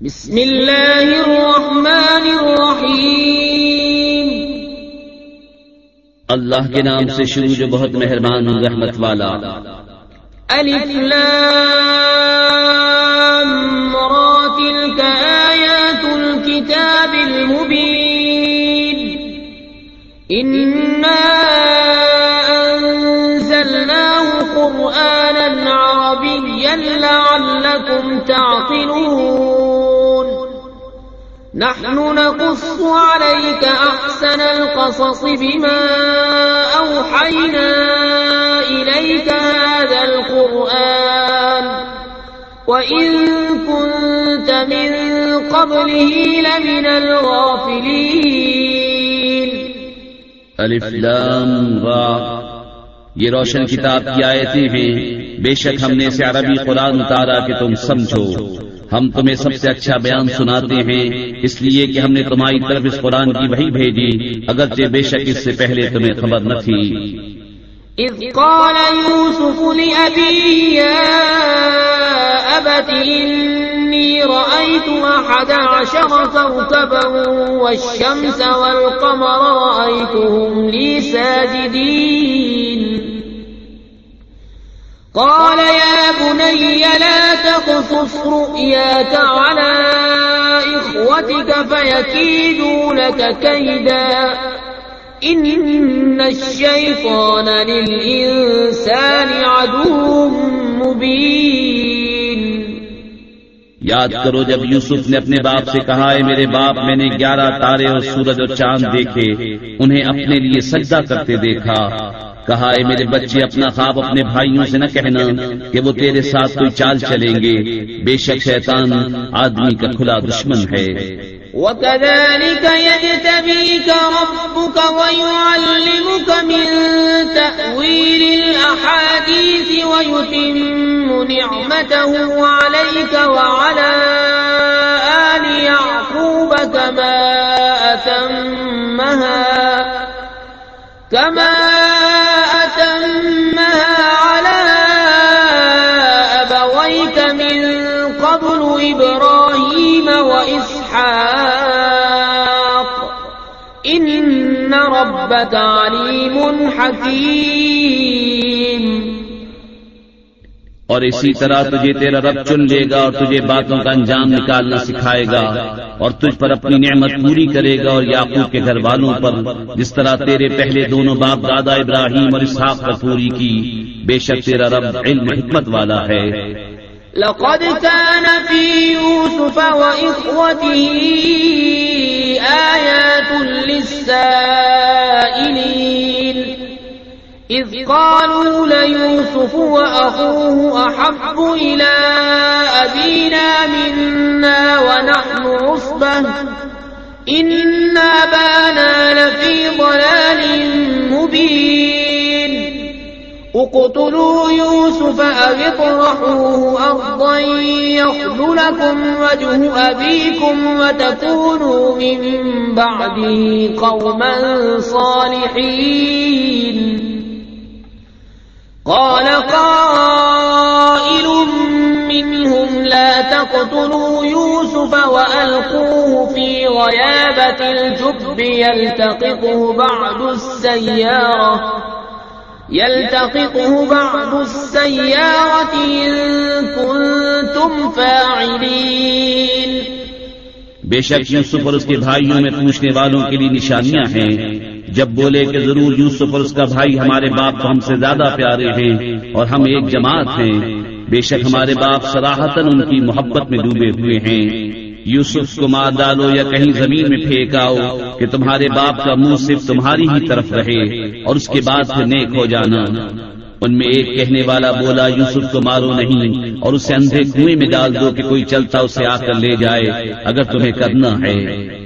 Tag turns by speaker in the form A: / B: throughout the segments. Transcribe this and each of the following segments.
A: بسم اللہ الرحمن الرحیم۔
B: اللہ کے نام سے شروع جو بہت مہربان رحمت والا۔
A: الف لام۔ را تلك آیات الكتاب المبین۔ انا انزلناه قرآنا عربيا لعلكم تعقلون۔ نحن نقص عليك أحسن القصص بما أوحينا إليك هذا القرآن. وإن كنت من قبله لمن الغافلين.
B: الف لام را یہ روشن کتاب کی آیتیں ہیں. بے شک ہم نے اسے عربی قرآن اتارا کہ تم سمجھو. ہم تمہیں سب سے اچھا بیان سناتے ہیں، اس لیے کہ ہم نے تمہاری طرف اس قرآن کی وہی بھیجی، اگرچہ بے شک اس سے پہلے تمہیں خبر نہ تھی۔
A: إذ قال يوسف لأبيه يا أبت إني رأيت أحد عشر كوكبا والشمس والقمر رأيتهم لي ساجدين قال يا بني لا تقصص رؤياك على إخوتك فيكيدوا لك كيدا. إن الشيطان للإنسان عدو مبين.
B: یاد کرو جب یوسف نے اپنے باپ سے کہا ہے میرے باپ، میں نے گیارہ تارے اور سورج اور چاند دیکھے، انہیں اپنے لیے سجدہ کرتے دیکھا۔ کہا ہے میرے بچے، اپنا خواب اپنے بھائیوں سے نہ کہنا کہ وہ تیرے ساتھ کوئی چال چلیں گے۔ بے شک شیطان آدمی کا کھلا دشمن ہے۔
A: وكذلك يجتبيك ربك ويعلمك من تأويل الأحاديث ويتم نعمته عليك وعلى آل يعقوب كما أتمها كما أتمها على أبويك من قبل إبراهيم وإسحاق إن ربك عليم حكيم
B: اور اسی طرح تجھے تیرا رب چن لے گا اور تجھے باتوں کا انجام نکالنا سکھائے گا۔ اور تجھ پر اپنی نعمت پوری کرے گا اور یعقوب کے گھر والوں پر، جس طرح تیرے پہلے دونوں باپ دادا ابراہیم اور اسحاق پر پوری کی، بے شک تیرا رب علم حکمت والا ہے۔
A: لقد كان في يوسف وإخوته آيات للسائلين. إذ قالوا ليوسف وأخوه أحب إلى أبينا منا ونحن عصبة. إن أبانا لفي ضلال مبين. اقتلوا يوسف أو اطرحوه أرضا يخل لكم وجه أبيكم وتكونوا من بعده قوما صالحين. قال قائل منهم لا تقتلوا يوسف وألقوه في غيابة الجب يلتقطه بعد السيارة يلتقطه بعد السيارة إن كنتم فاعلين
B: بے شک یوسف اور اس کے بھائیوں میں پوچھنے والوں کے لیے نشانیاں ہیں۔ جب بولے کہ ضرور یوسف اور اس کا بھائی ہمارے باپ کو ہم سے زیادہ پیارے ہیں اور ہم ایک جماعت ہیں، بے شک ہمارے باپ سراہتن ان کی محبت میں ڈوبے ہوئے ہیں۔ یوسف کو مار ڈالو یا کہیں زمین میں پھینکاؤ کہ تمہارے باپ کا منہ صرف تمہاری ہی طرف رہے اور اس کے بعد پھر نیک ہو جانا۔ ان میں ایک کہنے والا بولا، یوسف کو مارو نہیں اور اسے اندھے کنویں میں ڈال دو کہ کوئی چلتا اسے آ کر لے جائے، اگر تمہیں کرنا ہے۔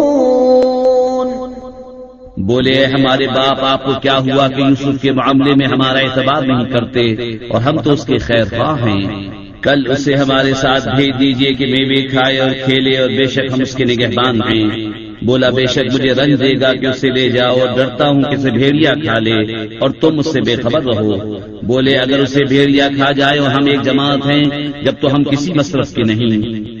B: بولے، ہمارے باپ آپ کو کیا ہوا کہ یوسف کے معاملے میں ہمارا اعتبار نہیں کرتے اور ہم تو اس کے خیر خواہ ہیں؟ کل اسے ہمارے ساتھ بھیج دیجیے کہ میوے کھائے اور کھیلے اور بے شک ہم اس کے نگہبان ہیں۔ بولا، بے شک مجھے رنج دے گا کہ اسے لے جاؤ اور ڈرتا ہوں کہ اسے بھیڑیا کھا لے اور تم اس سے بے خبر رہو۔ بولے، اگر اسے بھیڑیا کھا جائے اور ہم ایک جماعت ہیں، جب تو ہم کسی مصرف کے نہیں۔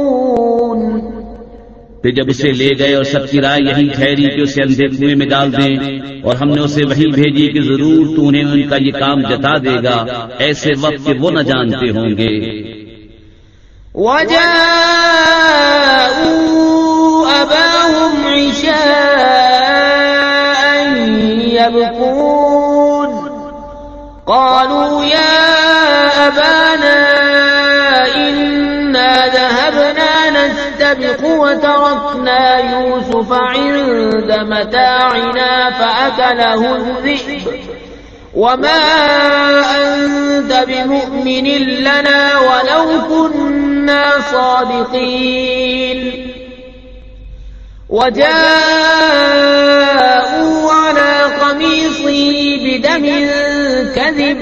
B: پھر جب اسے لے گئے اور سب کی رائے یہی ٹھہری کہ اسے اندھے کنویں میں ڈال دیں اور ہم نے اسے وہی بھیجی کہ ضرور تو انہیں ان کا یہ کام جتا دے گا، ایسے وقت کہ وہ نہ جانتے ہوں گے۔
A: أباهم عشاء يبكون۔ قالوا يا أبانا نستبق وتركنا يوسف عند متاعنا فأكله الذئب. وما أنت بمؤمن لنا ولو كنا صادقين. وجاءوا على قميصه بدم كذب.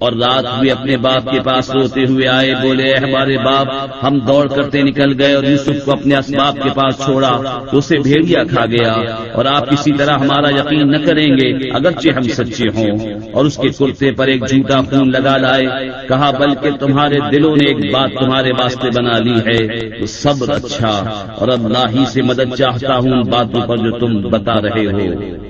B: اور رات بھی اپنے باپ کے پاس روتے ہوئے آئے، بولے، اے ہمارے باپ، ہم دوڑ کرتے نکل گئے اور یوسف کو اپنے اسباب کے پاس چھوڑا تو اسے بھیڑیا کھا گیا اور آپ کسی طرح ہمارا یقین نہ کریں گے، اگرچہ ہم سچے ہوں۔ اور اس کے کرتے پر ایک جھوٹا خون لگا لائے، کہا، بلکہ تمہارے دلوں نے ایک بات تمہارے واسطے بنا لی ہے تو صبر اچھا اور اللہ ہی سے مدد چاہتا ہوں ان باتوں پر جو تم بتا رہے ہو۔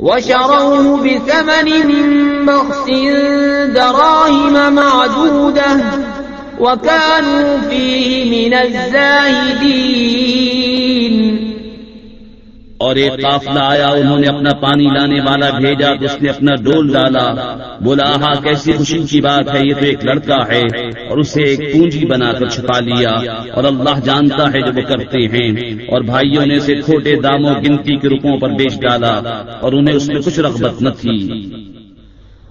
A: وشروه بثمن بخس دراهم معدودة وكانوا فيه من الزاهدين.
B: اور ایک قافلہ آیا، انہوں نے اپنا پانی لانے والا بھیجا تو اس نے اپنا ڈول ڈالا۔ بولا، آہا، کیسی خوشی کی بات ہے، یہ تو ایک لڑکا ہے، اور اسے ایک پونجی بنا کر چھپا لیا۔ اور اللہ جانتا ہے جو وہ کرتے ہیں۔ اور بھائیوں نے اسے کھوٹے داموں، گنتی کے روپوں پر بیچ ڈالا، اور انہیں اس میں کچھ رغبت نہ تھی۔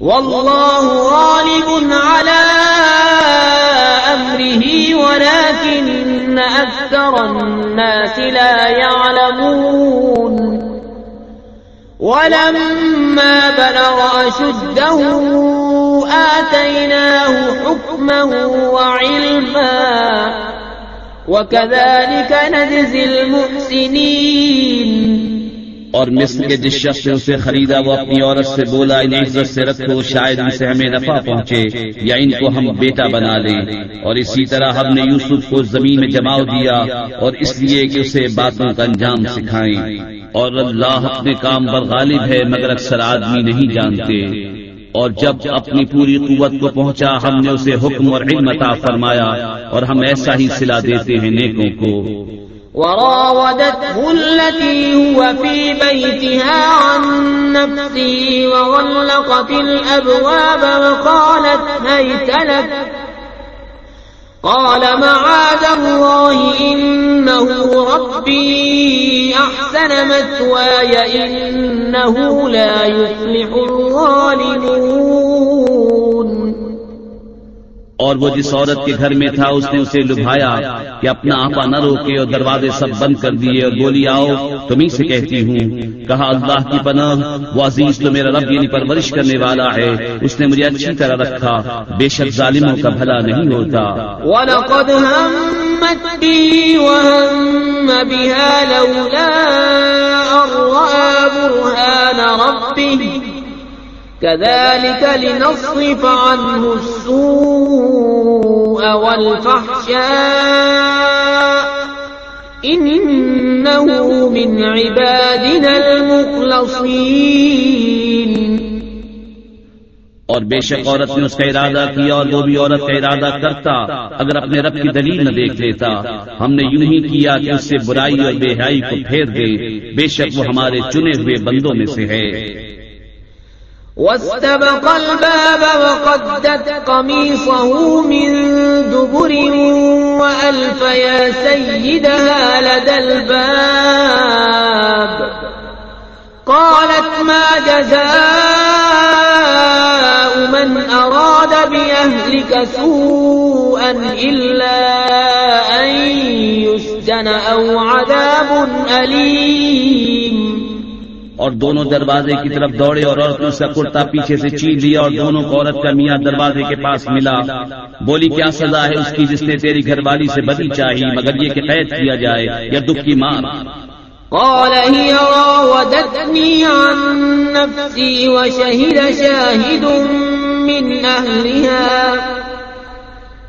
A: والله غالب على أمره، ولكن أكثر الناس لا يعلمون. ولما بلغ أشده، آتيناه حكما وعلما. وكذلك نجزي المحسنين.
B: اور مصر کے جس شخص نے اسے خریدا، وہ اپنی عورت سے بولا، انہیں عزت سے رکھو، شاید ان سے ہمیں نفع پہنچے یا ان کو ہم بیٹا بنا لیں۔ اور اسی طرح ہم نے یوسف کو زمین میں جماؤ دیا اور اس لیے کہ اسے باتوں کا انجام سکھائیں۔ اور اللہ اپنے کام پر غالب ہے، مگر اکثر آدمی نہیں جانتے۔ اور جب اپنی پوری قوت کو پہنچا، ہم نے اسے حکم اور علم عطا فرمایا اور ہم ایسا ہی سلا دیتے ہیں نیکوں کو۔
A: وراودته التي هو في بيتها عن نفسه وغلقت الأبواب وقالت هيت لك. قال معاذ الله إنه ربي أحسن مثواي إنه لا يفلح الظالمون.
B: اور وہ جس عورت کے گھر میں تھا، اس نے اسے لبھایا کہ اپنا آپا نہ روکے اور دروازے سب بند کر دیے اور بولی، آؤ تمہیں سے کہتی ہوں۔ کہا، اللہ کی پناہ، وہ عزیز تو میرا رب یعنی پرورش کرنے والا ہے، اس نے مجھے اچھی طرح رکھا، بے شک ظالموں کا بھلا نہیں ہوتا۔
A: وَلَقَدْ هَمَّتْ بِي وَهَمَّ بِهَا لَوْلَا أَرْوَى بُرْهَانَ رَبِّهِ كذلك لنصرف عنه السوء والفحشاء. إنه من عبادنا المخلصين.
B: اور بے شک عورت نے اس کا ارادہ کیا اور وہ بھی عورت کا ارادہ کرتا، اگر اپنے رب کی دلیل نہ دیکھ لیتا، ہم نے یوں ہی کیا کہ اس سے برائی اور بے حیائی کو پھیر دے، بے شک وہ ہمارے چنے ہوئے بندوں میں سے ہے۔
A: واستبق الباب وقدت قميصه من دبر وألف يا سيدها لدى الباب. قالت ما جزاء من أراد بأهلك سوءا إلا أن يسجن أو عذاب أليم.
B: اور دونوں دروازے کی طرف دوڑے اور عورت نے اس کا کرتا پیچھے سے چین لیا اور دونوں کو عورت کا میاں دروازے کے پاس ملا۔ بولی، کیا سزا ہے اس کی جس نے تیری گھر والی سے بدی چاہی، مگر یہ کہ قید کیا جائے یا دکھ کی مار؟
A: قال، هي راودتني عن نفسي وشهد شاهد من أهلها.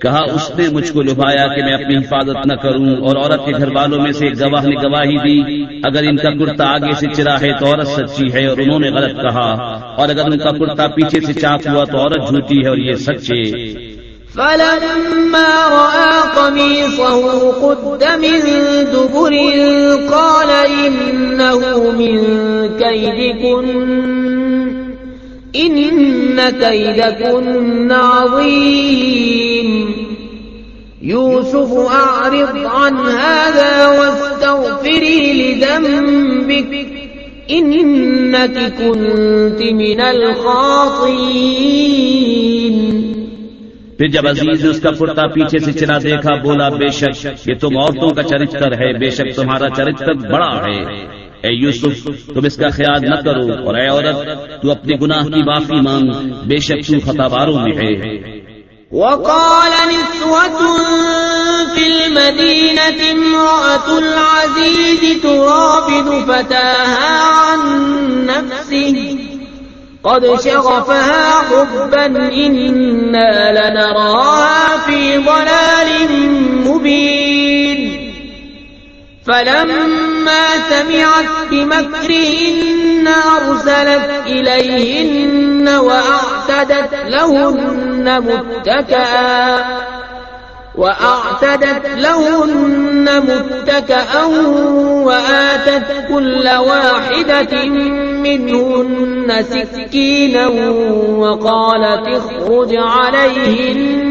B: کہا، اس نے مجھ کو لبھایا کہ میں اپنی حفاظت نہ کروں اور عورت کے گھر والوں میں سے ایک گواہ نے گواہی دی۔ اگر ان کا کرتا آگے سے چرا ہے تو عورت سچی ہے اور انہوں نے غلط کہا۔ اور اگر ان کا کرتا پیچھے سے چاک ہوا تو عورت جھوٹی ہے اور یہ سچے۔
A: فلما رأى قميصه قد من دبر قال إنه من كيدكن إن كيدكن عظيم. يوسف أعرض عن هذا واستغفري لذنبك إنك كنت من الخاطئين.
B: پھر جب عزیز نے اس کا کرتا پیچھے سے چلا دیکھا، بولا، بے شک، یہ تم عورتوں کا چرچر ہے، بے شک تمہارا چرچر بڑا ہے۔ اے یوسف، تم اس کا خیال نہ کرو اور اے عورت، تو اپنے گناہ کی معافی مانگ، بے شک تو خطا باروں میں ہے۔
A: وقال نسوة في المدينة امرأة العزيز ترابد فتاها عن نفسه، قد شغفها حبا إنا لنراها في ضلال مبين. فلما سمعت بمكرهن أرسلت إليهن وأعتدت لهن متكئا وأعتدت لهن متكأ وآتت كل واحدة منهن سكينا وقالت اخرج عليهن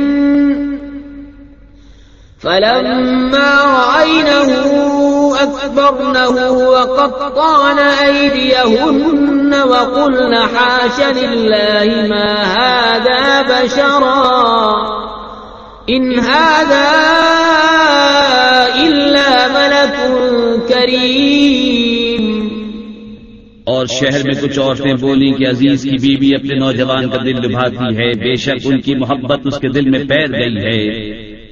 A: فلما رأينه أكبرنه وقطعن أيديهن وقلن حاش لله ما هذا بشرا إن هذا إلا ملك كريم.
B: اور شہر میں کچھ عورتیں بولی کہ عزیز کی بیوی اپنے نوجوان کا دل لبھاتی ہے، بے شک ان کی محبت اس کے دل میں پیر گئی ہے۔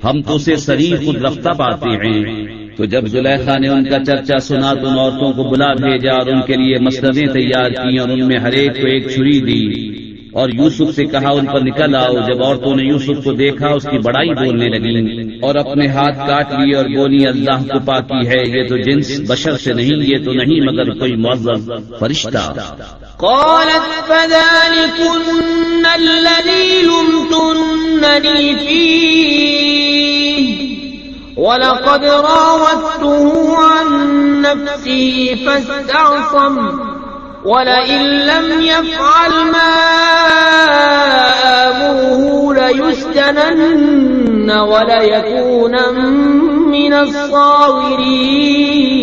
B: ہم تو اسے شریر خود رفتہ پاتے ہیں۔ تو جب زلیخا نے ان کا چرچا سنا تو ان عورتوں کو بلا بھیجا اور ان کے لیے مسندیں تیار کی اور ان میں ہر ایک کو ایک چھری دی۔ اور یوسف سے کہا، ان پر نکل آؤ۔ جب عورتوں نے یوسف کو دیکھا، اس کی بڑائی بولنے لگی اور اپنے ہاتھ کاٹ لیے اور بولی، اللہ کو پاکی ہے، یہ تو جنس بشر سے نہیں، یہ تو نہیں، مگر کوئی معذب فرشتہ۔
A: قالت، فذلكن الذي لمتنني فيه۔ وَلَقَدْ راودته عَن نفسه فاستعصم ولئن لم يَفْعَلْ مَا آمره لَيُسْجَنَنَّ وليكون من الصَّاغِرِينَ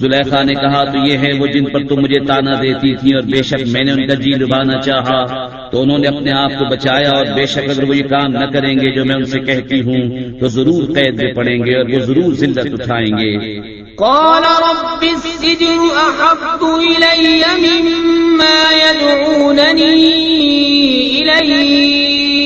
B: زلیخا نے کہا، تو یہ ہے وہ جن پر تم مجھے تانا دیتی تھی اور بے شک میں نے ان کا جی لبانا چاہا۔ تو انہوں نے اپنے آپ کو بچایا اور بے شک اگر وہ یہ کام نہ کریں گے جو میں ان سے کہتی ہوں، تو ضرور قید میں پڑیں گے اور وہ ضرور ذلت اٹھائیں گے۔
A: قال رب السجن أحب إلي مما يدعونني إليه.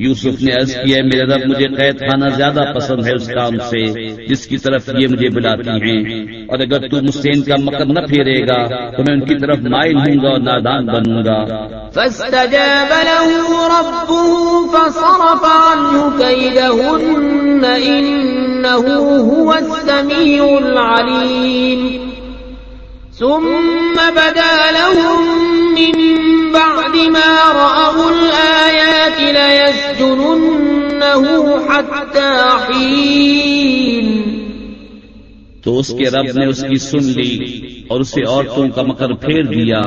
B: یوسف نے عرض کیا، میرے رب، مجھے قید خانہ زیادہ پسند ہے اس کام سے، جس کی طرف یہ مجھے بلاتی ہیں۔ اور اگر تو مجھ سے ان کا مکر نہ پھیرے گا، تو میں ان کی طرف مائل ہوں گا اور نادان بنوں گا۔
A: فاستجاب له ربه فصرف عنه كيدهن إنه هو السميع العليم. ثم بدا لهم من بعد ما رأوا الآيات ليسجننه حتى حين.
B: تو اس کے رب نے اس کی سن لی اور اسے عورتوں کا مکر پھیر دیا۔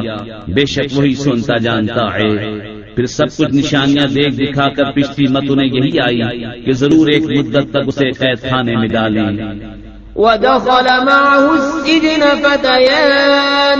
B: بے شک وہی سنتا جانتا ہے۔ پھر سب کچھ نشانیاں دیکھ دکھا کر پچھلی مت انہیں یہی آئی کہ ضرور ایک مدت تک اسے قید خانے میں ڈالیں
A: ودخل معه السجن فتيان۔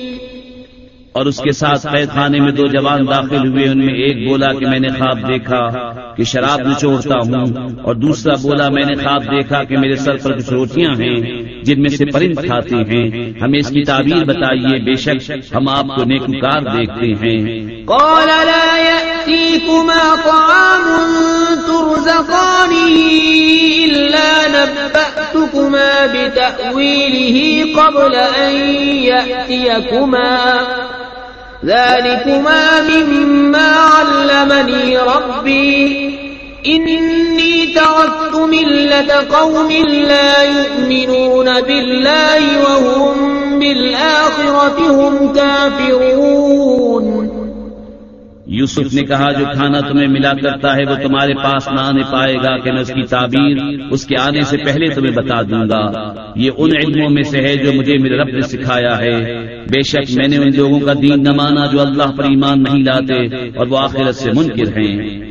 B: اور اس کے ساتھ قید خانے میں دو جوان داخل ہوئے ان میں ایک بولا کہ میں نے خواب دیکھا کہ شراب نچوڑتا ہوں اور دوسرا بولا میں نے خواب دیکھا کہ میرے سر پر کچھ روٹیاں ہیں۔ جن میں سے پرند کھاتے ہیں ہمیں اس کی تعبیر بتائیے بے شک ہم آپ کو نیکوکار دیکھتے ہیں۔
A: قال لا يأتيكما طعام ترزقانه إلا نبأتكما بتأويله قبل أن يأتيكما ذلكما مما علمني ربي إني تركت ملة قوم لا يؤمنون بالله وهم بالآخرة هم كافرون.
B: یوسف نے کہا، جو کھانا تمہیں ملا کرتا ہے، وہ تمہارے پاس نہ آنے پائے گا کہ میں اس کی تعبیر، اس کے آنے سے پہلے تمہیں بتا دوں گا۔ یہ ان علموں میں سے ہے جو مجھے میرے رب نے سکھایا ہے۔ بے شک میں نے ان لوگوں کا دین نہ مانا جو اللہ پر ایمان نہیں لاتے اور وہ آخرت سے منکر ہیں۔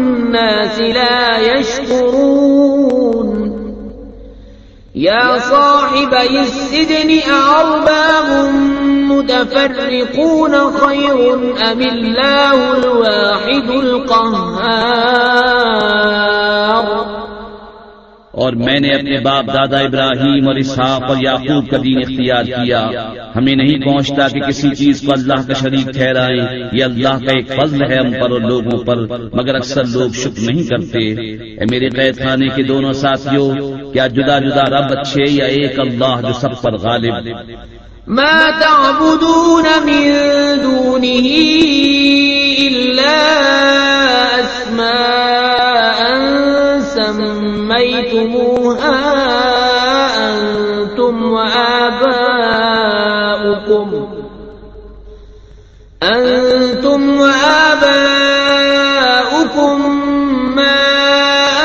A: الناس لا يشكرون. يا صاحبي السجن أأرباب متفرقون خير أم الله الواحد القهار؟
B: اور میں نے اپنے باپ دادا ابراہیم اور اسحاق اور یعقوب کا دین اختیار کیا۔ ہمیں نہیں پہنچتا کہ کسی چیز کو اللہ کا شریک ٹھہرائیں۔ یہ اللہ کا ایک فضل ہے ہم پر اور لوگوں پر، مگر اکثر لوگ شکر نہیں کرتے۔ اے میرے قید خانے کے دونوں ساتھیوں، کیا جدا جدا رب اچھے یا ایک اللہ جو سب پر غالب؟
A: ما تعبدون من دونه سميتموها أنتم وآباؤكم أنتم وآباؤكم ما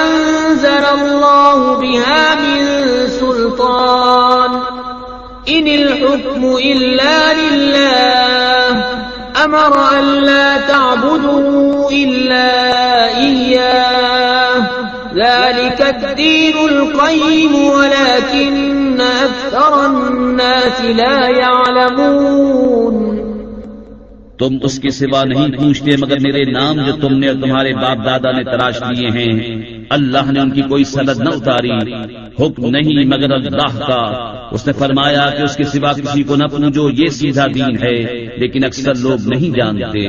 A: أنزل الله بها من سلطان إن الحكم إلا لله أمر أن لا تعبدوا إلا الدين القيم، ولكن أكثر الناس لا يعلمون.
B: تم اس کے سوا نہیں پوچھتے مگر میرے نام جو تم نے اور تمہارے باپ دادا نے تلاش لیے ہیں، اللہ نے ان کی کوئی سند نہ اتاری، حکم نہیں مگر اللہ کا۔ اس نے فرمایا کہ اس کے سوا کسی کو نہ پوجو، یہ سیدھا دین ہے، لیکن اکثر لوگ نہیں جانتے۔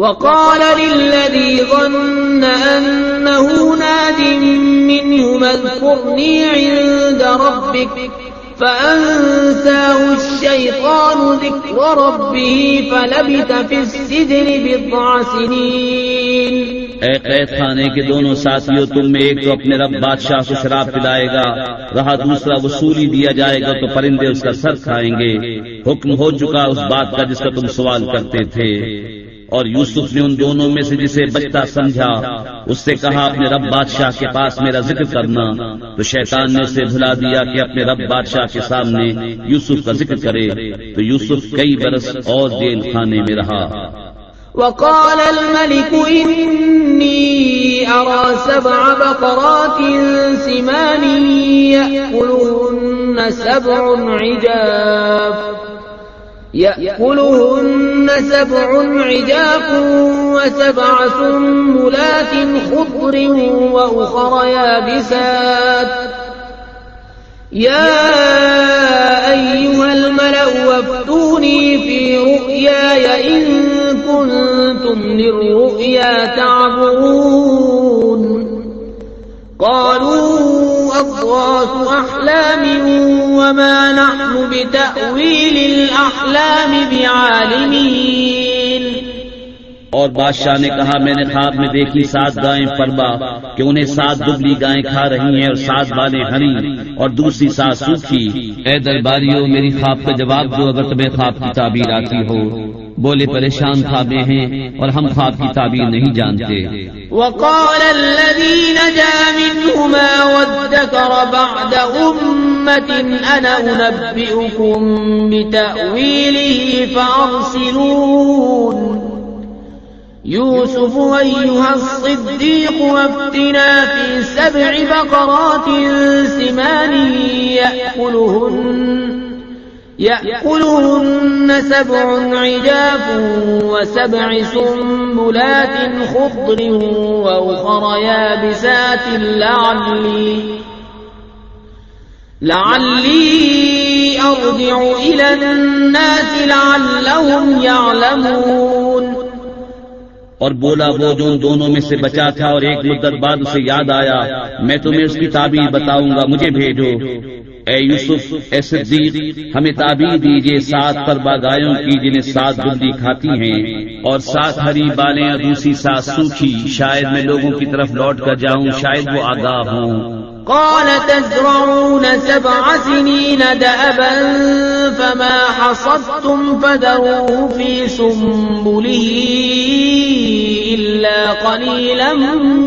A: وقال للذي ظن أنه ناد منه اذكرني عند ربك فأنساه الشيطان ذكر ربه فلبث في السجن بضع سنين.
B: اے قید خانے کے دونوں ساتھیوں، تم میں ایک تو اپنے رب بادشاہ کو شراب پلائے گا رہا دوسرا وصولی دیا جائے گا، تو پرندے اس کا سر کھائیں گے۔ حکم ہو چکا اس بات کا جس کا تم سوال کرتے تھے۔ اور یوسف نے ان دونوں میں سے جسے بچتا سمجھا، اس سے کہا، اپنے رب بادشاہ کے پاس میرا ذکر کرنا۔ تو شیطان نے اسے بھلا دیا کہ اپنے رب بادشاہ کے سامنے یوسف کا ذکر کرے۔ تو یوسف کئی برس اور جیل خانے میں رہا۔
A: وقال الملك إني أرى سبع بقرات سمان يأكلهن سبع عجاف۔ يأكلهن سبع عجاف وسبع سنبلات خضر وأخر يابسات. يا أيها الملأ، وافتوني في رؤياي إن كنتم للرؤيا تعبرون قالوا أضغاث أحلام وما نحن بتأويل الأحلام بعالمين.
B: اور بادشاہ نے کہا میں نے خواب میں دیکھی سات گائیں پربا کہ انہیں سات دبلی گائیں کھا رہی ہیں اور سات بالیں ہری اور دوسری سات سوکھی۔ اے درباریوں میری خواب کا جواب دو اگر تمہیں خواب کی تعبیر آتی ہو۔ بولے پریشان خوابے ہیں اور ہم خواب کی تعبیر نہیں جانتے۔
A: وقال الذي نجا منهما وادكر بعد أمة أنا أنبئكم بتأويله فأرسلون. يوسف أيها الصديق وافتنا في سبع بقرات سمان يأكلهن. يأكلهن سبع عجاف وسبع سنبلات خضر وأخر يابسات لعلي لعلي أرجع إلى الناس لعلهم يعلمون
B: اور بولا وہ جو ان دونوں میں سے بچا تھا اور ایک مدت بعد اسے یاد آیا، میں تمہیں اس کی تعبیر بتاؤں گا، مجھے بھیجو۔ اے یوسف، اے صدیق، ہمیں تعبیر دیجیے سات پر باغایوں کی جنہیں سات بندی کھاتی ہیں اور سات ہری بالیں اور دوسری سات سوکھی شاید میں لوگوں کی طرف لوٹ کر جاؤں، شاید وہ آگاہ ہوں۔
A: قال تزرعون سبع سنين دأبا فما حصدتم فذروه في سنبله إلا قليلا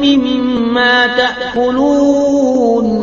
A: مما تأكلون۔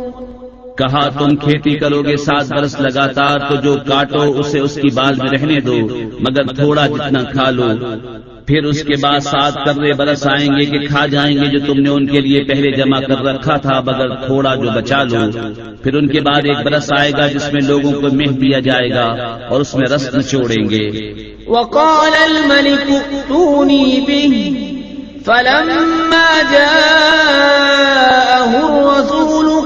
B: کہا، تم کھیتی کرو گے، سات برس لگاتار، تو جو کاٹو اسے اس کی بال میں رہنے دو، مگر تھوڑا جتنا کھا لو۔ پھر اس کے بعد سات کرنے برس آئیں گے کہ کھا جائیں گے جو تم نے ان کے لیے پہلے جمع کر رکھا تھا، مگر تھوڑا جو بچا لو۔ پھر ان کے بعد ایک برس آئے گا جس میں لوگوں کو مہ دیا جائے گا اور اس میں رس نچوڑیں گے۔
A: وقال الملك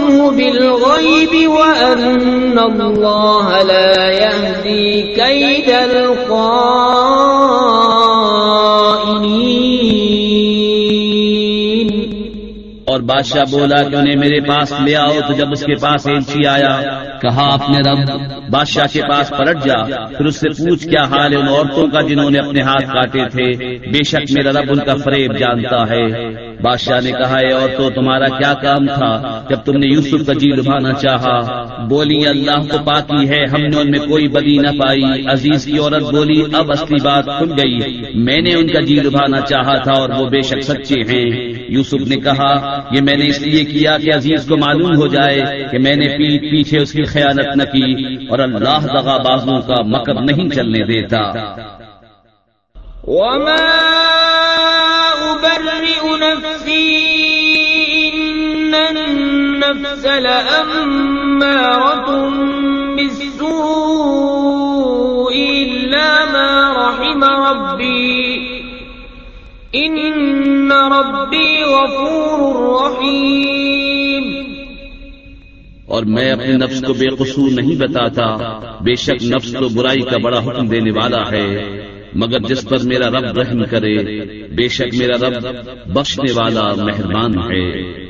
A: أخنه بالغيب وأن الله لا يهدي كيد
B: اور بادشاہ بولا کہ انہیں میرے پاس لے آؤ؟ تو جب اس کے پاس ایلچی آیا، کہا اپنے رب بادشاہ کے پاس پلٹ جا، پھر اس سے پوچھ کیا حال ہے ان عورتوں کا جنہوں نے اپنے ہاتھ کاٹے تھے؟ بے شک میرا رب ان کا فریب جانتا ہے۔ بادشاہ نے کہا ہے اور تو تمہارا کیا کام تھا؟ جب تم نے یوسف کا جی لبھانا چاہا۔ بولی، اللہ کو پاکی ہے، ہم نے ان میں کوئی بدی نہ پائی۔ عزیز کی عورت بولی، اب اصلی بات کھل گئی۔ میں نے ان کا جی لبھانا چاہا تھا اور وہ بے شک سچے ہیں۔ یوسف نے کہا، یہ میں نے اس لیے کیا کہ عزیز کو معلوم ہو جائے کہ میں نے پیٹ پیچھے اس کی خیانت نہ کی اور اللہ دغا بازوں کا مکر نہیں چلنے دیتا۔
A: وما بالسوء إلا ما رحم ربي. إن ربي غفور رحيم.
B: اور میں اپنے نفس کو بے قصور نہیں بتاتا، بے شک نفس تو برائی کا بڑا حکم دینے والا ہے، مگر جس پر میرا رب رحم کرے، بے شک میرا رب بخشنے والا مہربان ہے۔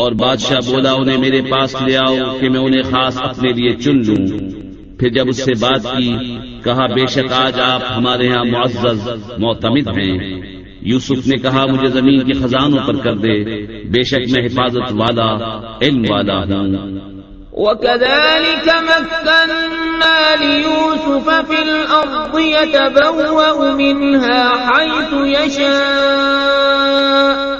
B: اور بادشاہ بولا، انہیں میرے پاس لے آؤ کہ میں انہیں خاص اپنے لیے چن لوں. پھر جب اس سے بات کی، کہا، بے شک آج آپ ہمارے ہاں معزز، معتمد ہیں. یوسف نے کہا، مجھے زمین کے خزانوں پر کر دے، بے شک میں حفاظت والا، علم والا ہوں.
A: وكذلك مكنا ليوسف في الأرض يتبوأ منها حيث يشاء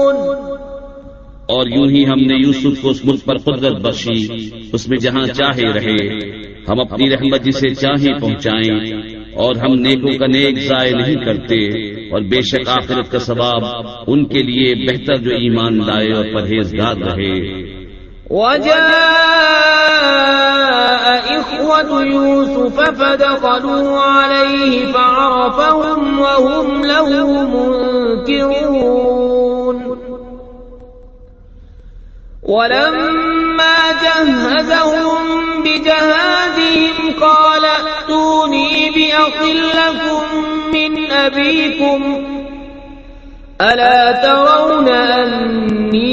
B: اور یوں ہی ہم نے یوسف کو اس ملک پر قدرت بخشی، اس میں جہاں چاہے رہے۔ ہم اپنی رحمت جسے چاہیں پہنچائیں۔ اور ہم نیکوں کا نیک ضائع نہیں کرتے، اور بے شک آخرت کا ثواب ان کے لیے بہتر جو ایمان لائے اور پرہیزگار رہے۔
A: وجاء إخوة يوسف فدخلوا عليه فعرفهم وهم له منكرون. ولما جهزهم بجهازهم قال ائتوني بأخ لكم من أبيكم ألا ترون أني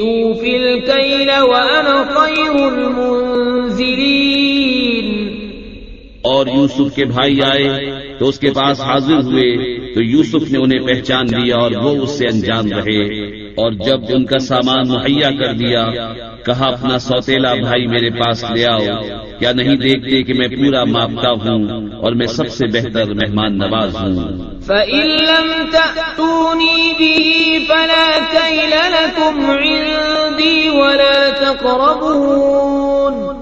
A: أوفي الكيل وأنا خير المنزلين
B: اور یوسف کے بھائی آئے تو اس کے پاس حاضر ہوئے تو یوسف نے انہیں پہچان لیا اور وہ اس سے انجان رہے اور جب ان کا سامان مہیا کر دیا، کہا، اپنا سوتےلا بھائی میرے پاس لے آؤ۔ کیا نہیں دیکھتے کہ میں پورا ماپتا ہوں اور میں سب سے بہتر مہمان نواز ہوں؟
A: فَإِن لَّمْ تَأْتُونِي بِهِ فَلَا كَيْلَ لَكُمْ عِندِي وَلَا تَقْرَبُونَ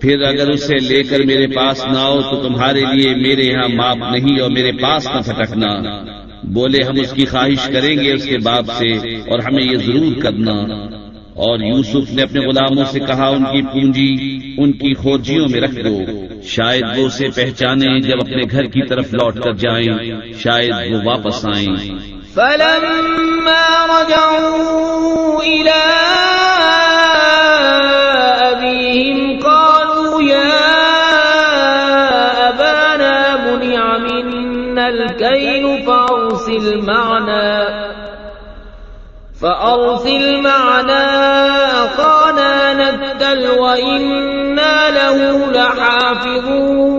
B: پھر اگر اسے لے کر میرے پاس نہ آؤ تو تمہارے لیے میرے یہاں معاف نہیں اور میرے پاس نہ پھٹکنا۔ بولے ہم اس کی خواہش کریں گے اس کے باپ سے اور ہمیں یہ ضرور کرنا۔ اور یوسف نے اپنے غلاموں سے کہا، ان کی پونجی ان کی خوجیوں میں رکھ دو۔ شاید وہ اسے پہچانے جب اپنے گھر کی طرف لوٹ کر جائیں۔ شاید وہ واپس آئیں۔
A: فلما رجعوا فأرسل معنا أخانا نكتل وإنا له لحافظون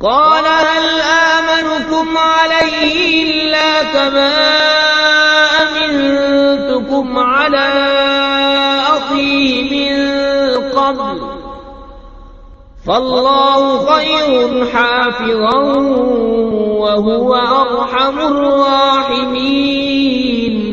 A: قال هل آمنكم عليه إلا كما أمنتكم على فالله خير حافظا وهو أرحم الراحمين.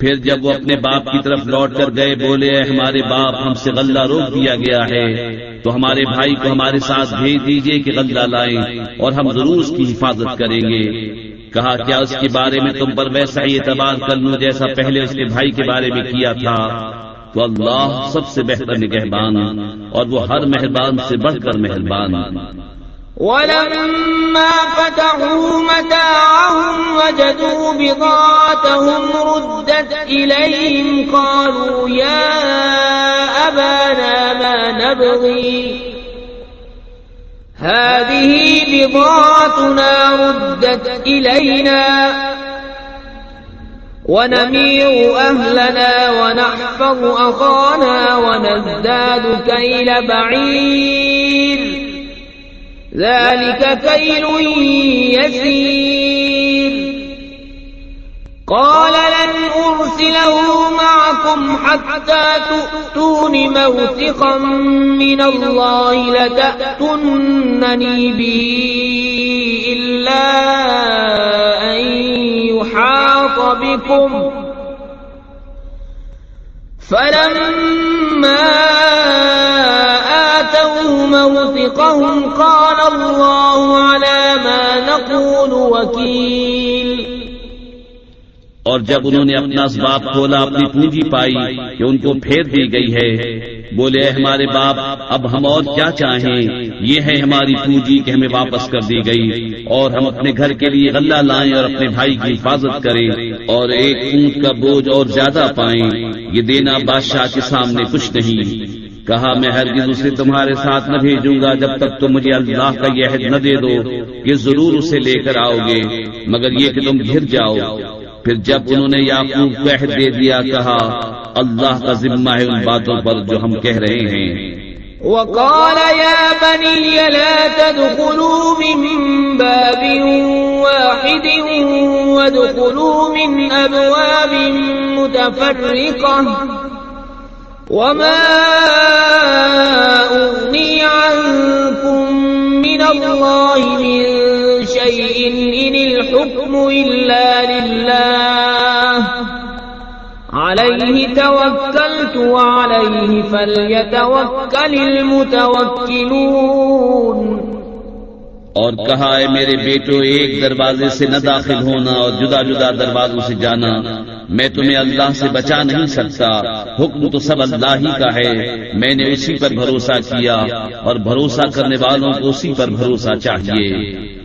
B: پھر جب وہ اپنے باپ کی طرف لوٹ کر گئے، بولے، اے ہمارے باپ، ہم سے غلہ روک دیا گیا ہے۔ تو ہمارے بھائی کو ہمارے ساتھ بھیج دیجیے کہ غلہ لائیں اور ہم ضرور اس کی حفاظت کریں گے۔ کہا، کیا اس کے بارے میں تم پر ویسا ہی اعتبار کر لوں جیسا پہلے اس کے بھائی کے بارے میں کیا تھا؟ تو اللہ سب سے بہتر نگہبان اور وہ ہر مہربان سے بڑھ کر مہربان۔
A: ولما فتحوا متاعهم وجدوا بضاعتهم ردت إليهم قالوا يا أبانا ما نبغي هذه بضاعتنا ردت إلينا ونمير أهلنا ونحفظ أخانا ونزداد كيل بعير. ذلك كيل يسير. قال لن أرسله معكم حتى تؤتون موثقا من الله لتأتنني به. إلا أن يحاط بكم. فلما آتوا موثقهم قال الله على ما نقول وكيل.
B: اور جب انہوں نے اپنا اسباب کھولا، اپنی پونجی پائی کہ ان کو پھیر دی گئی ہے بولے، اے ہمارے باپ، اب ہم اور کیا چاہیں؟ یہ ہے ہماری پونجی کہ ہمیں واپس کر دی گئی اور ہم اپنے گھر کے لیے غلہ لائیں اور اپنے بھائی کی حفاظت کریں اور ایک اونٹ کا بوجھ اور زیادہ پائیں۔ یہ دینا بادشاہ کے سامنے کچھ نہیں۔ کہا، میں ہرگز اسے تمہارے ساتھ نہ بھیجوں گا جب تک تم مجھے اللہ کا یہ عہد نہ دے دو کہ ضرور اسے لے کر آؤ گے۔ مگر یہ کہ تم گھر جاؤ۔ پھر جب انہوں نے یعقوب کو عہد دے دیا، کہا، اللہ کا ذمہ ہے ان باتوں پر جو ہم کہہ رہے ہیں۔
A: وقال يا بني لا تدخلوا من باب واحد وادخلوا من أبواب متفرقة وما أغني عنكم من الله من شيء إن الحكم إلا لله. عليه توكلت وعليه فليتوكل المتوكلون.
B: اور کہا ہے میرے بیٹو، ایک دروازے سے نہ داخل ہونا اور جدا جدا دروازوں سے جانا، میں تمہیں اللہ سے بچا نہیں سکتا۔ حکم تو سب اللہ ہی کا ہے۔ میں نے اسی پر بھروسہ کیا اور بھروسہ کرنے والوں کو اسی پر بھروسہ چاہیے۔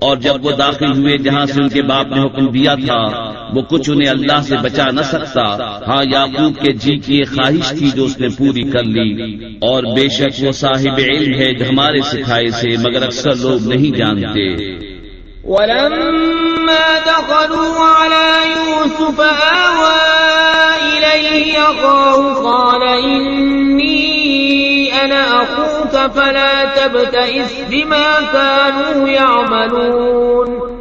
B: اور جب وہ داخل ہوئے جہاں سے ان کے باپ نے حکم دیا تھا، وہ کچھ انہیں اللہ سے بچا نہ سکتا۔ ہاں یعقوب کے جی کی خواہش تھی جو اس نے پوری کر لی۔ اور بے شک وہ صاحب علم ہے جو ہمارے سکھائے سے، مگر اکثر لوگ نہیں جانتے۔
A: ولما دخلوا على يوسف آوى إليه أخاه قال إني أنا أخوك فلا تبتئس بما كانوا يعملون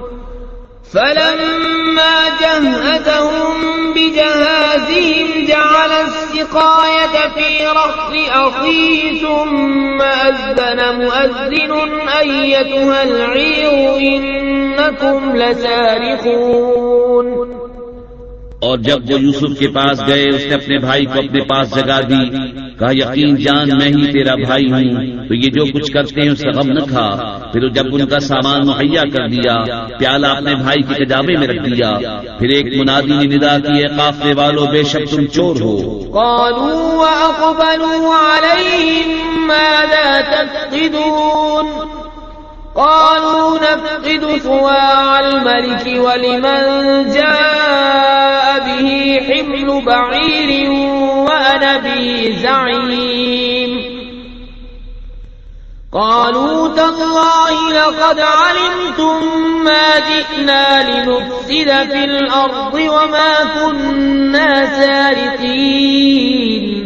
A: فلما جهزهم بجهازهم جعل السقاية في رحل أخيه ثم أذن مؤذن أيتها العير إنكم لسارقون
B: اور جب وہ یوسف کے پاس گئے، اس نے اپنے بھائی کو اپنے پاس جگا دی، کہا، یقین جان، میں ہی تیرا بھائی ہوں۔ تو یہ جو کچھ کرتے ہیں، اس کا غم نہ کھا۔ پھر جب ان کا سامان مہیا کر دیا، پیالہ اپنے بھائی کے کجابے میں رکھ دیا۔ پھر ایک منادی نے ندا کی ہے قافلے والو، بے شک تم چور ہو۔
A: قالوا وأقبلوا عليهم ماذا تفقدون؟ قالوا نفقد صواع الملك، ولمن جاء؟ به حمل بعير وأنا به زعيم. قالوا تالله لقد علمتم ما جئنا لنفسد في الأرض وما كنا سارقين.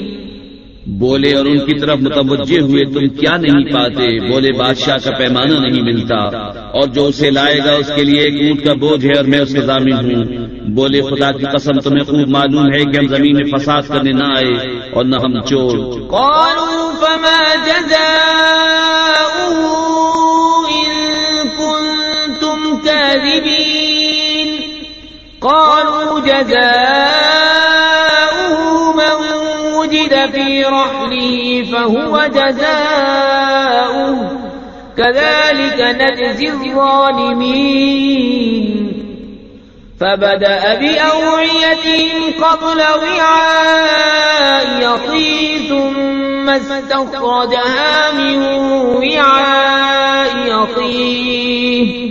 B: بولے اور ان کی طرف متوجہ ہوئے تم کیا نہیں پاتے؟ بولے بادشاہ کا پیمانہ نہیں ملتا اور جو اسے لائے گا اس کے لیے ایک اونٹ کا بوجھ ہے اور میں اس کے ضامن ہوں۔ بولے خدا کی قسم تمہیں خوب معلوم ہے کہ ہم زمین میں فساد کرنے نہ آئے اور نہ ہم چور۔
A: قالوا فما جزاؤه إن كنتم كاذبين. قالوا جزاؤه من وجد في رحله فهو جزاؤه. كذلك نجزي الظالمين. فبدأ بأوعيتهم قبل وعاء يطي ثم استخرجها من وعاء يطيه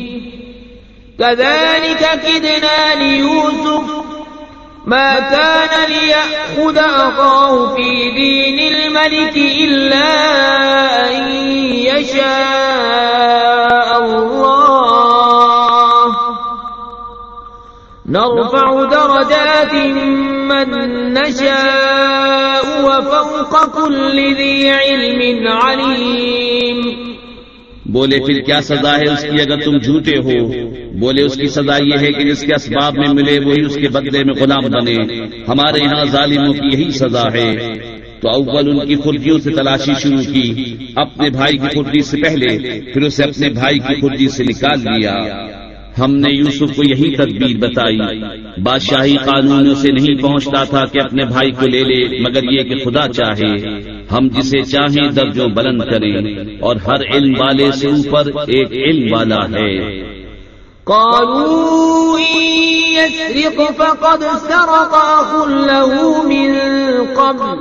A: كذلك كدنا ليوسف ما كان ليأخذ أخاه في دين الملك إلا أن يشاء الله. نرفع درجات من نشاء وفوق كل ذي علم عليم.
B: بولے، پھر کیا سزا ہے اس کی اگر تم جھوٹے ہو؟ بولے، اس کی سزا یہ ہے کہ جس کے اسباب میں ملے، وہی اس کے بدلے میں غلام بنے۔ ہمارے یہاں ظالموں کی یہی سزا ہے۔ تو اول ان کی خرجیوں سے تلاشی شروع کی، اپنے بھائی کی خرجی سے پہلے، پھر اسے اپنے بھائی کی خرجی سے نکال لیا۔ ہم نے یوسف کو یہی تدبیر بتائی۔ بادشاہی قانون اسے نہیں پہنچتا تھا کہ اپنے بھائی کو لے لے، مگر یہ کہ خدا چاہے۔ ہم جسے چاہیں درجوں بلند کریں۔ اور ہر علم والے سے اوپر ایک علم والا ہے۔
A: قالوا إن يسرق فقد سرق أخ له من قبل،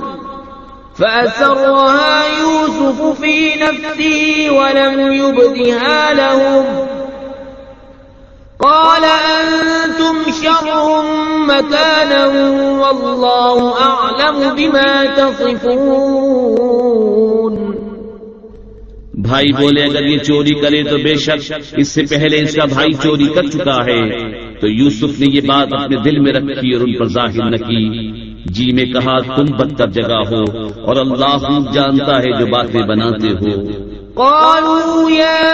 A: فأسرها يوسف في نفسه ولم يبدها لهم۔ قال أنتم شر مكانا والله أعلم بما تصفون.
B: بھائی بولے اگر یہ چوری کرے تو بے شک اس سے پہلے اس کا بھائی چوری کر چکا ہے۔ تو یوسف نے یہ بات اپنے دل میں رکھی اور ان پر ظاہر نہ کی۔ جی میں کہا تم بدتر جگہ ہو اور اللہ جانتا ہے جو باتیں بناتے ہو۔
A: قالوا يا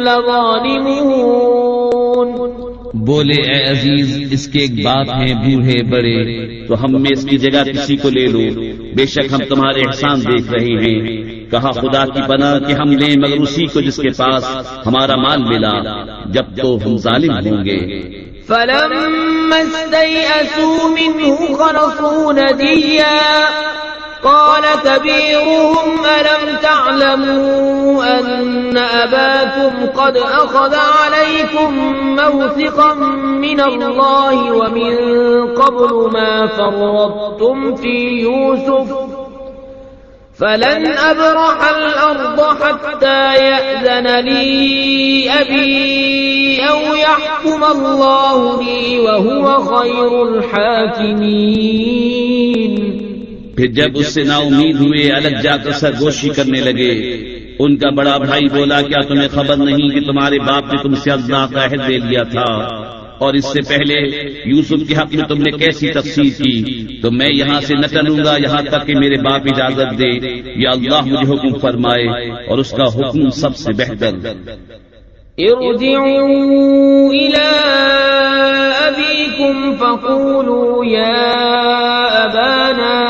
A: لظالمون
B: بولے اے عزیز اس کے ایک باپ ہیں بوڑھے بڑے تو ہم میں اس کی جگہ کسی کو لے لو۔ بے شک ہم تمہارے احسان دیکھ رہے ہیں۔ کہا خدا کی بنا کہ ہم لیں مگر اسی کو جس کے پاس ہمارا مال ملا جب تو ہم ظالم ہوں گے۔
A: فلما استيئسوا منه خلصوا نديا۔ قال كبيرهم ألم تعلموا أن أباكم قد أخذ عليكم موثقا من الله ومن قبل ما فرطتم في يوسف فلن أبرح الأرض حتى يأذن لي أبي أو يحكم الله لي وهو خير الحاكمين
B: پھر جب اس سے نا امید ہوئے الگ جا کر سرگوشی کرنے لگے۔ ان کا بڑا بھائی بولا کیا تمہیں خبر نہیں کہ تمہارے باپ نے تم سے ازنا کا عہد دے لیا تھا۔ اور اس سے پہلے یوسف کے حق میں تم نے کیسی تفصیل کی؟ تو میں یہاں سے نہ ٹلوں گا یہاں تک کہ میرے باپ اجازت دے یا اللہ مجھے حکم فرمائے اور اس کا حکم سب سے بہتر۔
A: ارجعوا إلى أبيكم فقولوا يا أبانا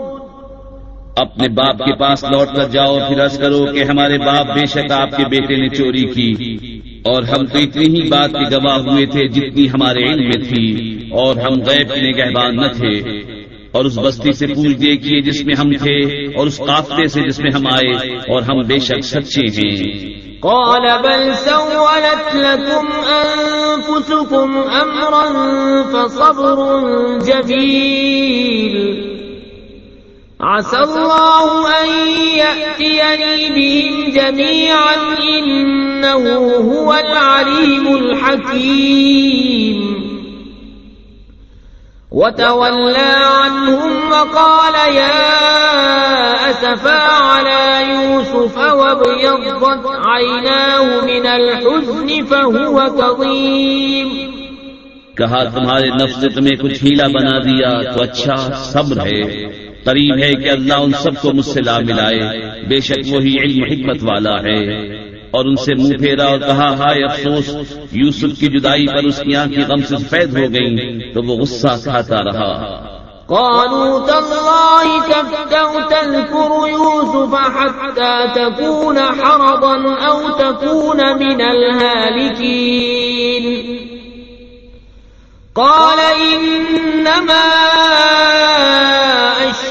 B: اپنے باپ کے پاس لوٹ کر جاؤ، پھر عرض کرو کہ ہمارے باپ بے شک آپ کے بیٹے نے چوری کی۔ اور ہم تو اتنی ہی بات کے گواہ ہوئے تھے جتنی ہمارے علم میں تھی، اور ہم غیب کے نگہبان نہ تھے۔ اور اس بستی سے پوچھ دیکھیے جس میں ہم تھے، اور اس قافلے سے جس میں ہم آئے، اور ہم بے شک سچے ہیں۔
A: قال بل سولت لكم أنفسكم أمرا فصبر جميل عسى الله أن يأتيني بهم جميعا إنه هو العليم الحكيم. وتولى عنهم وقال يا أسفا على يوسف وابيضت عيناه من الحزن فهو كظيم.
B: کہا تمہارے نفس نے تمہیں کچھ ہیلا بنا دیا تو اچھا صبر ہے۔ قریب ہے کہ اللہ ان سب کو مجھ سے لا ملائے۔ بے شک وہی علم حکمت والا ہے۔ اور ان سے منہ پھیرا اور کہا ہائے افسوس یوسف کی جدائی پر اس کی آنکھیں غم سے سفید ہو گئیں تو وہ غصہ کھاتا رہا۔
A: قالوا تالله تفتأ تذكر يوسف حتى تكون حرضا أو تكون من الهالكين۔ قال إنما أشكو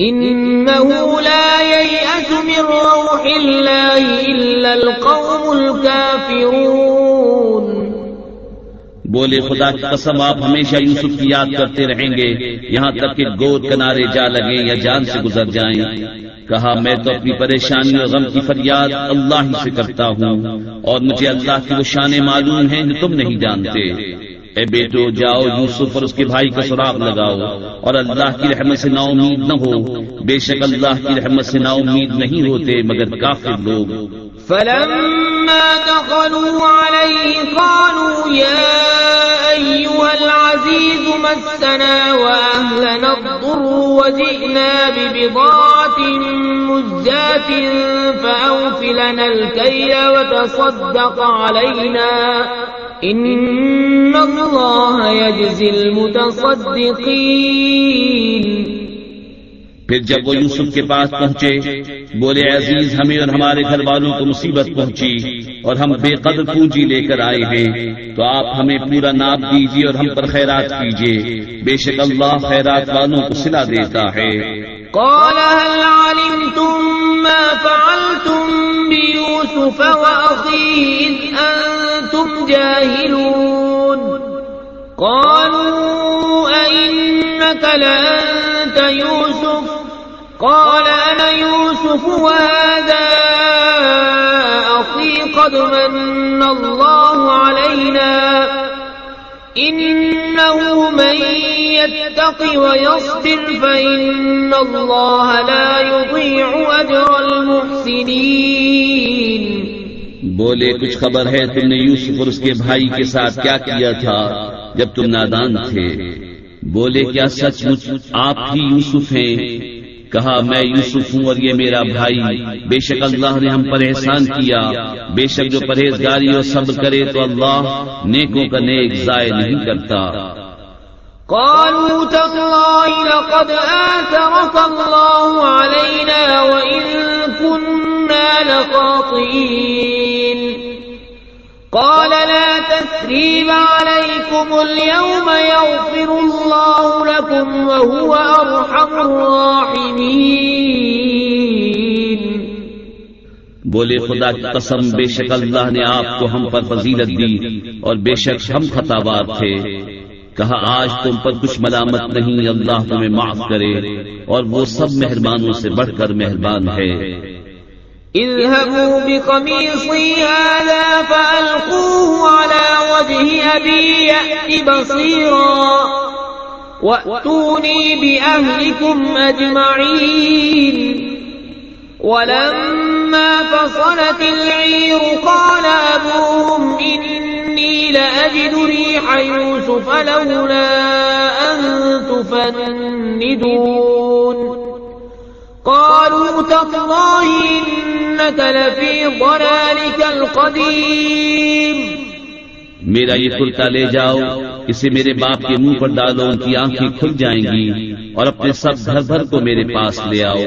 A: إنه لا ييأس من روح الله إلا القوم الكافرون.
B: بولے خدا کی قسم، آپ ہمیشہ یوسف کی یاد کرتے رہیں گے، یہاں تک کہ گود کنارے جا لگے یا جان سے گزر جائیں۔ کہا، میں تو اپنی پریشانی اور غم کی فریاد اللہ ہی سے کرتا ہوں، اور مجھے اللہ کی وہ شانے معلوم ہیں جو تم نہیں جانتے۔ اے بیٹو جاؤ یوسف اور اس کے بھائی کا سراغ لگاؤ اور اللہ کی رحمت سے نا امید نہ ہو۔ بے شک اللہ کی رحمت سے نا امید نہیں ہوتے مگر کافر لوگ۔
A: فلما دخلوا عليه قالوا يا أيها العزيز مسنا وأهلنا الضر وجئنا ببضاعة مزجاة فأوفلنا الكيل وتصدق علينا إن الله يجزي المتصدقين
B: پھر جب وہ یوسف کے پاس پہنچے، بولے، عزیز، ہمیں اور ہمارے گھر والوں کو مصیبت پہنچی اور ہم بے قدر پونجی لے کر آئے ہیں، تو آپ ہمیں پورا ناپ دیجیے اور ہم پر خیرات کیجیے بے شک اللہ خیرات والوں کو سلا دیتا ہے۔
A: قال، هل علمتم ما فعلتم بيوسف وأخيه إذ أنتم جاهلون؟ قالوا، أئنك لأنت يوسف؟ قال أنا يوسف وهذا أخي قد من الله علينا. إنه من يتق ويصبر فإن الله لا يضيع أجر المحسنين.
B: بولے، کچھ خبر ہے تم نے یوسف اور اس کے بھائی کے ساتھ کیا کیا تھا جب تم نادان تھے؟ بولے، کیا سچ مچ آپ ہی یوسف ہیں؟ کہا میں یوسف ہوں اور یہ میرا بھائی. بے شک اللہ نے ہم پر احسان کیا۔ بے شک جو پرہیزگاری اور صبر کرے تو اللہ نیکوں کا نیک ضائع نہیں کرتا۔
A: قالوا تالله لقد آثرك الله علينا وإن كنا لخاطئين۔ قال لا تثريب عليكم اليوم يغفر الله لكم وهو أرحم الراحمين.
B: بولے خدا کی قسم، بے شک اللہ نے آپ کو ہم پر فضیلت دی اور بے شک ہم خطابات تھے۔ کہا، آج تم پر کچھ ملامت نہیں، اللہ تمہیں معاف کرے اور وہ سب مہربانوں سے بڑھ کر مہربان ہے۔
A: اذهبوا بقميصي هذا فألقوه على وجه أبي يأت بصيرا. وأتوني بأهلكم أجمعين. ولما فصلت العير قال أبوهم إني لأجد ريح يوسف لولا أن تفندون. قالوا تالله إنك لفي ضلالك القديم.
B: میرا یہ کرتا لے جاؤ، اسے میرے باپ کے منہ پر ڈالو، ان کی آنکھیں کھل جائیں گی اور اپنے سب گھر بھر کو میرے پاس لے آؤ۔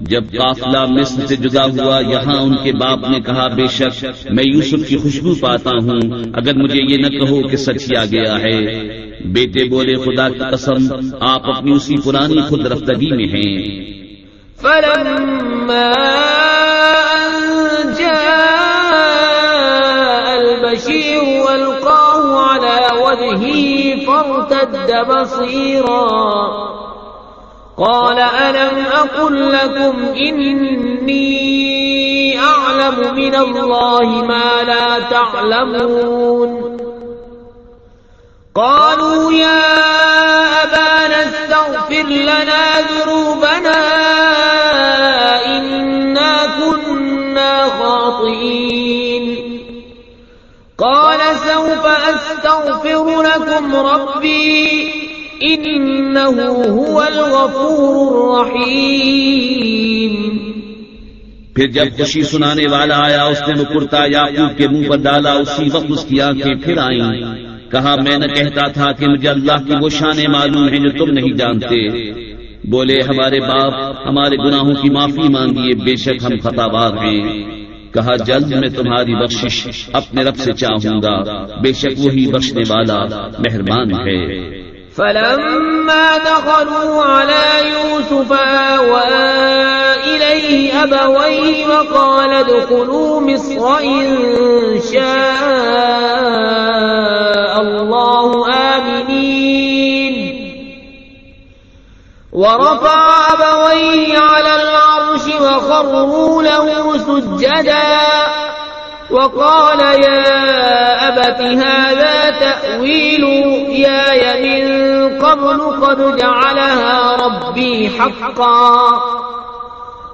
B: جب قافلہ مصر سے جدا ہوا، یہاں ان کے باپ نے کہا، بے شک میں یوسف کی خوشبو پاتا ہوں، اگر مجھے یہ نہ کہو کہ سچ آ گیا ہے۔ بیٹے بولے، خدا کی قسم، آپ اپنی اسی پرانی خود رفتگی میں ہیں۔
A: فلما أن جاء البشير والقاه على وجهه فارتد بصيرا. قال، ألم أقل لكم إني أعلم من الله ما لا تعلمون؟ قالوا، يا أبانا استغفر لنا ذنوبنا. قال سوف أستغفر لكم ربي إنه هو الغفور الرحيم.
B: پھر جب خوشی سنانے والا آیا، اس نے وہ کرتا کے منہ پر ڈالا، اسی وقت اس کی آنکھیں پھر آئیں۔ کہا، میں نہ کہتا تھا کہ مجھے اللہ کی وہ شانیں معلوم ہیں جو تم نہیں جانتے۔ بولے، ہمارے باپ ہمارے گناہوں کی معافی مانگیے، بے شک ہم خطا بار ہیں۔ کہا، جلد میں تمہاری بخشش اپنے رب سے چاہوں گا۔ بے شک وہی بخشنے والا مہربان ہے۔
A: فلما دخلوا على يوسف آوى إليه أبويه وقال ادخلوا مصر إن شاء الله آمنين۔ ورفع أبويه على العرش العرش وخروا له سجدا وقال يا أبت هذا تأويل يا من قبل قد جعلها ربي حقا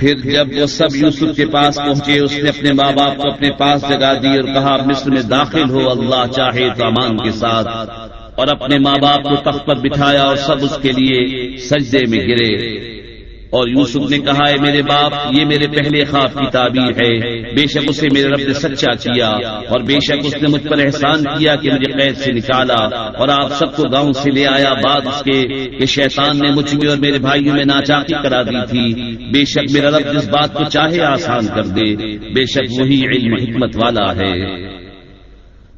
B: پھر جب وہ سب یوسف کے پاس پہنچے، اس نے اپنے ماں باپ کو اپنے پاس جگا دی اور کہا، مصر میں داخل ہو، اللہ چاہے تو امان کے ساتھ۔ اور اپنے ماں باپ کو تخت پر بٹھایا اور سب اس کے لیے سجدے میں گرے۔ اور یوسف نے کہا ہے میرے باپ، یہ میرے پہلے خواب کی تعبیر ہے۔ بے شک اسے میرے رب نے سچا کیا اور بے شک اس نے مجھ پر احسان کیا کہ مجھے قید سے نکالا اور آپ سب کو گاؤں سے لے آیا بعد اس کے کہ شیطان نے مجھ میں اور میرے بھائیوں میں ناچاقی کرا دی تھی۔ بے شک میرا رب جس بات کو چاہے آسان کر دے۔ بے شک وہی علم حکمت والا ہے۔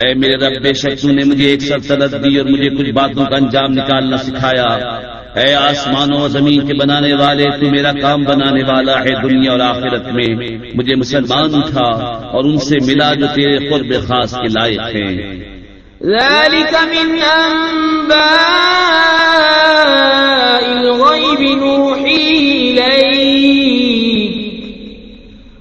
B: اے میرے رب، بے شک تو نے مجھے ایک سلطنت دی اور مجھے کچھ باتوں کا انجام نکالنا سکھایا۔ اے آسمانوں اور زمین کے بنانے والے، تو میرا کام بنانے والا ہے دنیا اور آخرت میں۔ مجھے مسلمان اٹھا اور ان سے ملا جو تیرے قرب خاص کے لائق ہیں۔
A: ذلك من أنباء الغيب نوحيه إليك.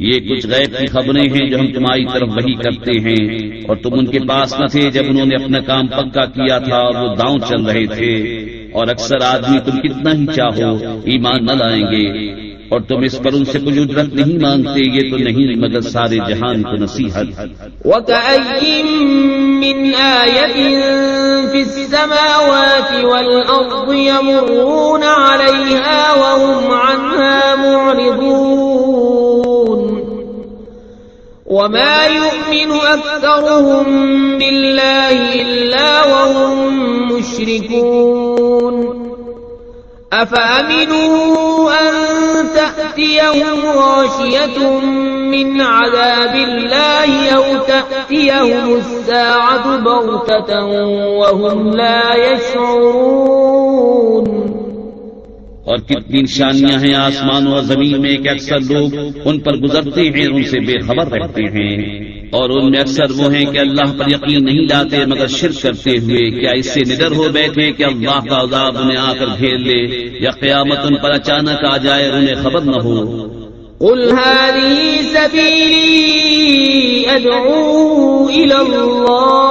B: یہ کچھ غیب کی خبریں ہیں جو ہم تمہاری طرف وہی کرتے ہیں۔ اور تم ان کے پاس نہ تھے جب انہوں نے اپنا کام پکا کیا تھا اور وہ داؤں چل رہے تھے۔ اور اکثر آدمی تم کتنا ہی چاہو ایمان نہ لائیں گے۔ اور تم اس پر ان سے کچھ اجرت نہیں مانگتے، یہ تو نہیں مگر سارے جہان کو نصیحت۔
A: من آية في السماوات والأرض يمرون عليها وهم عنها معرضون وما يؤمن أكثرهم بالله إلا وهم مشركون أفأمنوا أن تأتيهم غاشية من عذاب الله أو تأتيهم الساعة بغتة وهم لا يشعرون
B: اور کتنی نشانیاں ہیں آسمانوں اور زمین میں کہ اکثر لوگ ان پر گزرتے ہیں ان سے بے خبر رہتے ہیں۔ اور ان میں اکثر وہ ہیں کہ اللہ پر یقین نہیں لاتے مگر شرک کرتے ہوئے کیا اس سے نڈر ہو بیٹھے کہ اللہ کا عذاب انہیں آ کر گھیر لے یا قیامت ان پر اچانک آ جائے انہیں خبر نہ ہو۔
A: قل هذه سبيلي أدعو إلى الله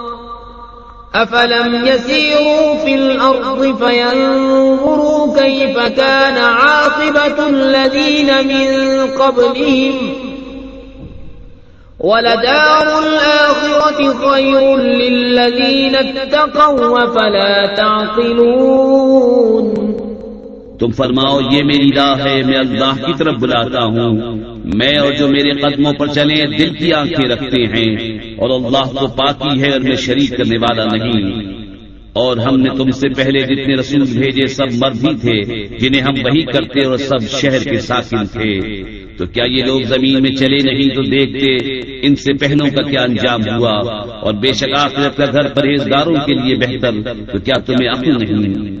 A: أفلم يسيروا في الأرض فينظروا كيف كان عاقبة الذين من قبلهم ولدار الآخرة خير للذين اتقوا فلا تعقلون
B: تم فرماؤ، یہ میری راہ ہے، میں اللہ کی طرف بلاتا ہوں۔ میں اور جو میرے قدموں پر چلے دل کی آنکھیں رکھتے ہیں۔ اور اللہ کو پاکی ہے اور میں شریک کرنے والا نہیں۔ اور ہم نے تم سے پہلے جتنے رسول بھیجے، سب مرد ہی تھے، جنہیں ہم وہی کرتے اور سب شہر کے ساکن تھے۔ تو کیا یہ لوگ زمین میں چلے نہیں تو دیکھتے ان سے پہلوں کا کیا انجام ہوا؟ اور بے شک آخرت کا گھر پرہیزگاروں کے لیے بہتر، تو کیا تمہیں عقل نہیں؟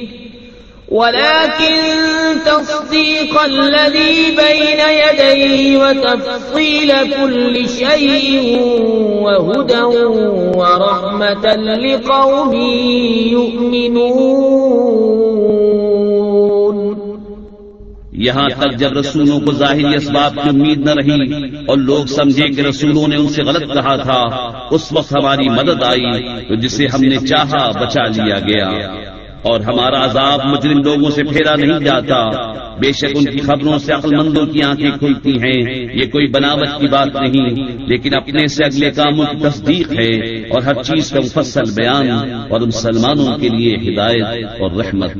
A: ولكن تصديق الذي بين يديه وتفصيل كل شيء وهدى ورحمة لقوم يؤمنون.
B: یہاں تک جب رسولوں کو ظاہری اسباب کی امید نہ رہی اور لوگ سمجھے کہ رسولوں نے ان سے غلط کہا تھا، اس وقت ہماری مدد آئی تو جسے ہم نے چاہا بچا لیا گیا۔ اور ہمارا عذاب مجرم لوگوں سے پھیرا نہیں جاتا۔ بے شک ان کی خبروں سے عقل مندوں کی آنکھیں کھلتی ہیں۔ یہ کوئی بناوٹ کی بات نہیں، لیکن اپنے سے اگلے کاموں کی تصدیق ہے اور ہر چیز کا مفصل بیان اور مسلمانوں کے لیے ہدایت اور رحمت۔